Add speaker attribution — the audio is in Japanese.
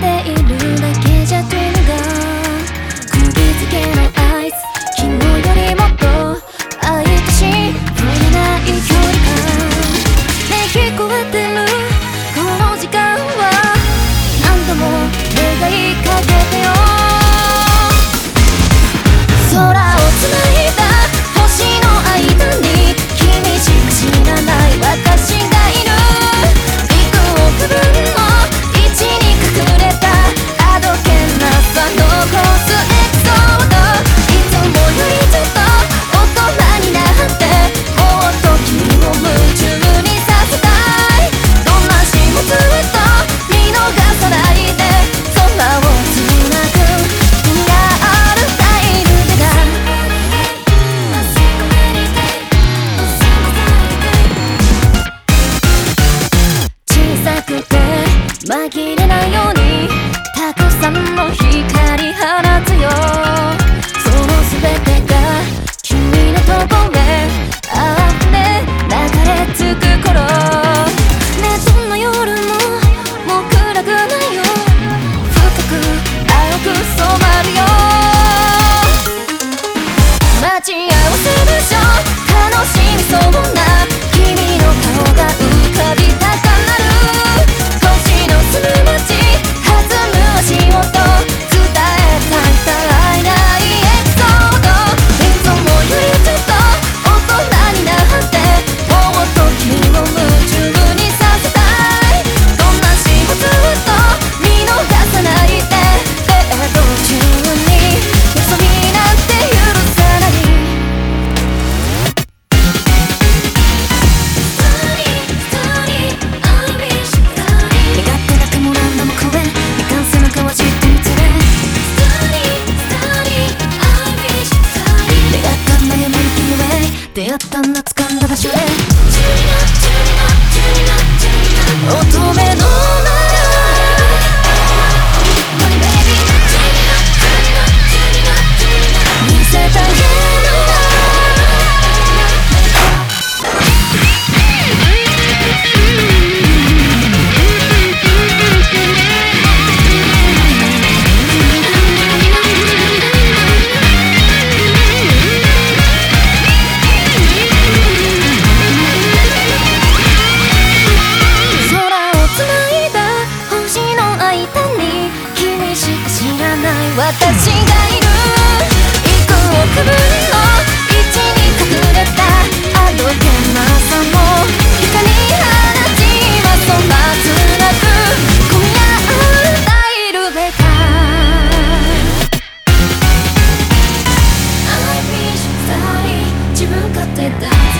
Speaker 1: ているもを光放つよ。その全てが君のとこへ。あふれ流れ着く頃。ねどんな夜ももう暗くないよ。深く青く染まるよ。街った夏らない私がいる幾億分の。位置に隠れた。あけなさも。光放ちはそばつなく今夜歌えるべか I wish 自分勝手だ